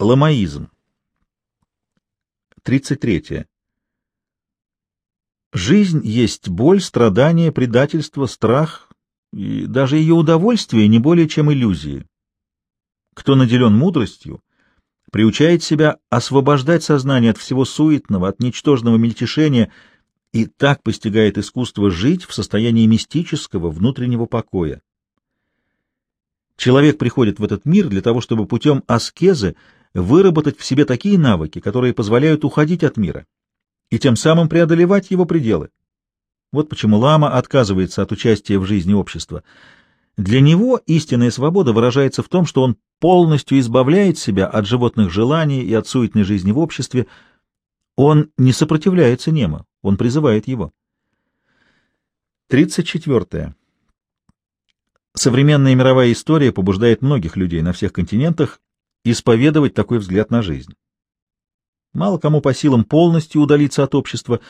Ламаизм. 33. Жизнь есть боль, страдание, предательство, страх, и даже ее удовольствие не более чем иллюзии. Кто наделен мудростью, приучает себя освобождать сознание от всего суетного, от ничтожного мельтешения и так постигает искусство жить в состоянии мистического внутреннего покоя. Человек приходит в этот мир для того, чтобы путем аскезы выработать в себе такие навыки, которые позволяют уходить от мира и тем самым преодолевать его пределы. Вот почему лама отказывается от участия в жизни общества. Для него истинная свобода выражается в том, что он полностью избавляет себя от животных желаний и от суетной жизни в обществе. Он не сопротивляется немо, он призывает его. 34. Современная мировая история побуждает многих людей на всех континентах исповедовать такой взгляд на жизнь. Мало кому по силам полностью удалиться от общества,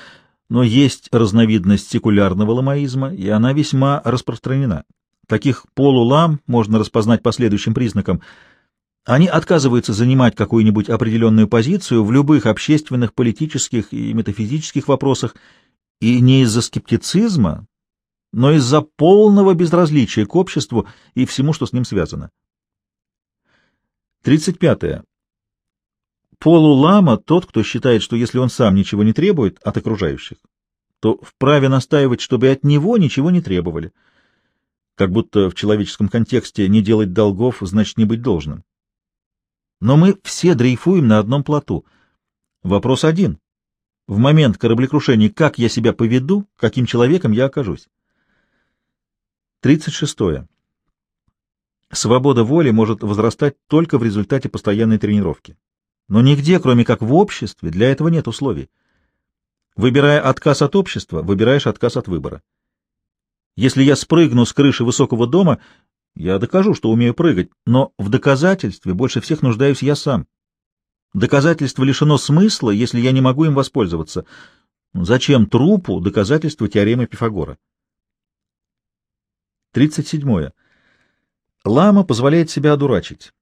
но есть разновидность секулярного ламаизма, и она весьма распространена. Таких полулам можно распознать по следующим признакам. Они отказываются занимать какую-нибудь определенную позицию в любых общественных, политических и метафизических вопросах, и не из-за скептицизма, но из-за полного безразличия к обществу и всему, что с ним связано. 35. Полулама — тот, кто считает, что если он сам ничего не требует от окружающих, то вправе настаивать, чтобы от него ничего не требовали. Как будто в человеческом контексте не делать долгов значит не быть должным. Но мы все дрейфуем на одном плоту. Вопрос один. В момент кораблекрушения как я себя поведу, каким человеком я окажусь? 36. Свобода воли может возрастать только в результате постоянной тренировки. Но нигде, кроме как в обществе, для этого нет условий. Выбирая отказ от общества, выбираешь отказ от выбора. Если я спрыгну с крыши высокого дома, я докажу, что умею прыгать, но в доказательстве больше всех нуждаюсь я сам. Доказательство лишено смысла, если я не могу им воспользоваться. Зачем трупу доказательство теоремы Пифагора? 37. Лама позволяет себя одурачить.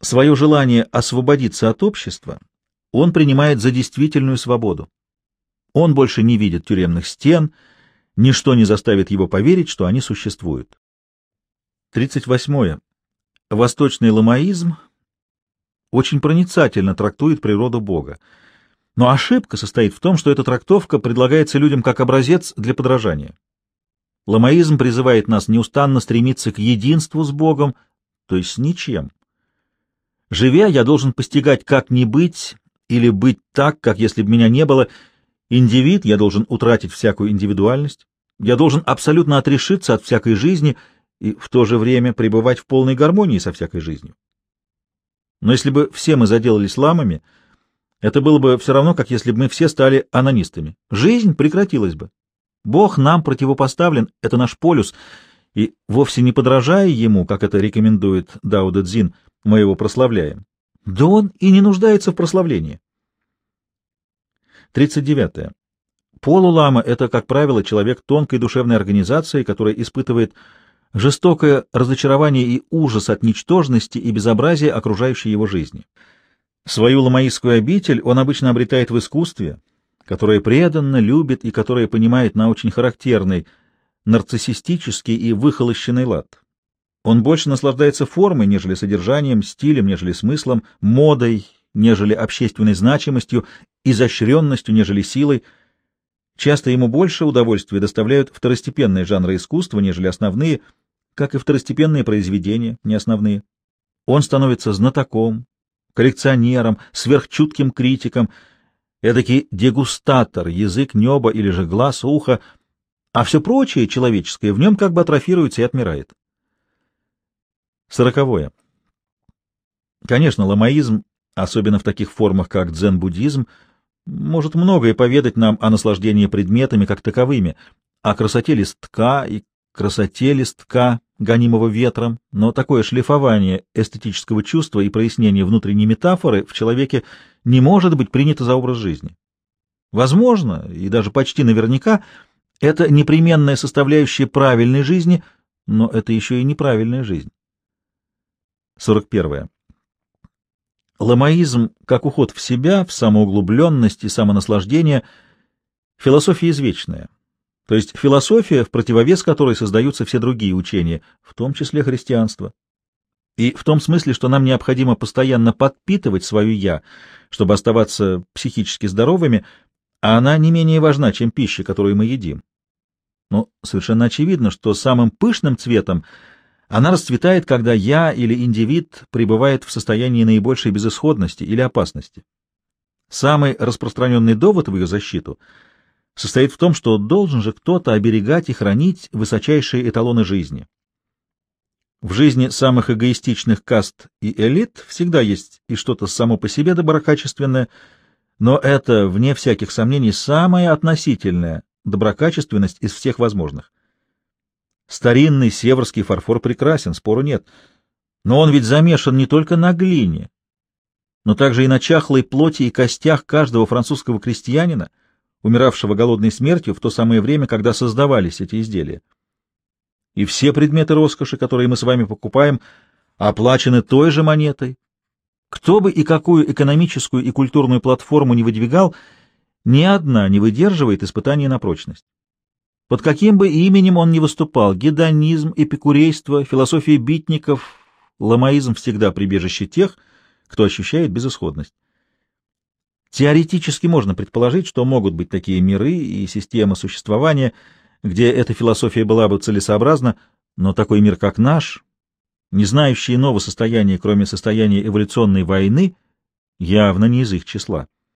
Свое желание освободиться от общества он принимает за действительную свободу. Он больше не видит тюремных стен, ничто не заставит его поверить, что они существуют. 38. Восточный ламаизм очень проницательно трактует природу Бога. Но ошибка состоит в том, что эта трактовка предлагается людям как образец для подражания. Ламаизм призывает нас неустанно стремиться к единству с Богом, то есть с ничем. Живя, я должен постигать, как не быть или быть так, как если бы меня не было. Индивид, я должен утратить всякую индивидуальность. Я должен абсолютно отрешиться от всякой жизни и в то же время пребывать в полной гармонии со всякой жизнью. Но если бы все мы заделались ламами, это было бы все равно, как если бы мы все стали анонистами. Жизнь прекратилась бы. Бог нам противопоставлен, это наш полюс, и вовсе не подражая ему, как это рекомендует Дауда Дзин, мы его прославляем. Да он и не нуждается в прославлении. 39. Полулама — это, как правило, человек тонкой душевной организации, которая испытывает жестокое разочарование и ужас от ничтожности и безобразия окружающей его жизни. Свою ламаистскую обитель он обычно обретает в искусстве — которое преданно любит и которое понимает на очень характерный нарциссистический и выхолощенный лад. Он больше наслаждается формой, нежели содержанием, стилем, нежели смыслом, модой, нежели общественной значимостью, изощренностью, нежели силой. Часто ему больше удовольствия доставляют второстепенные жанры искусства, нежели основные, как и второстепенные произведения, не основные. Он становится знатоком, коллекционером, сверхчутким критиком — эдакий дегустатор, язык, небо или же глаз, ухо, а все прочее человеческое в нем как бы атрофируется и отмирает. Сороковое. Конечно, ламаизм, особенно в таких формах, как дзен-буддизм, может многое поведать нам о наслаждении предметами как таковыми, о красоте листка и красоте листка, гонимого ветром, но такое шлифование эстетического чувства и прояснение внутренней метафоры в человеке не может быть принято за образ жизни. Возможно, и даже почти наверняка, это непременная составляющая правильной жизни, но это еще и неправильная жизнь. 41. Ламаизм, как уход в себя, в самоуглубленность и самонаслаждение, философия извечная, то есть философия, в противовес которой создаются все другие учения, в том числе христианство. И в том смысле, что нам необходимо постоянно подпитывать свое «я», чтобы оставаться психически здоровыми, а она не менее важна, чем пища, которую мы едим. Но совершенно очевидно, что самым пышным цветом она расцветает, когда я или индивид пребывает в состоянии наибольшей безысходности или опасности. Самый распространенный довод в ее защиту состоит в том, что должен же кто-то оберегать и хранить высочайшие эталоны жизни. В жизни самых эгоистичных каст и элит всегда есть и что-то само по себе доброкачественное, но это, вне всяких сомнений, самая относительная доброкачественность из всех возможных. Старинный северский фарфор прекрасен, спору нет, но он ведь замешан не только на глине, но также и на чахлой плоти и костях каждого французского крестьянина, умиравшего голодной смертью в то самое время, когда создавались эти изделия и все предметы роскоши, которые мы с вами покупаем, оплачены той же монетой. Кто бы и какую экономическую и культурную платформу не выдвигал, ни одна не выдерживает испытаний на прочность. Под каким бы именем он ни выступал, гедонизм, эпикурейство, философия битников, ламаизм всегда прибежище тех, кто ощущает безысходность. Теоретически можно предположить, что могут быть такие миры и системы существования – где эта философия была бы целесообразна, но такой мир, как наш, не знающий иного состояния, кроме состояния эволюционной войны, явно не из их числа.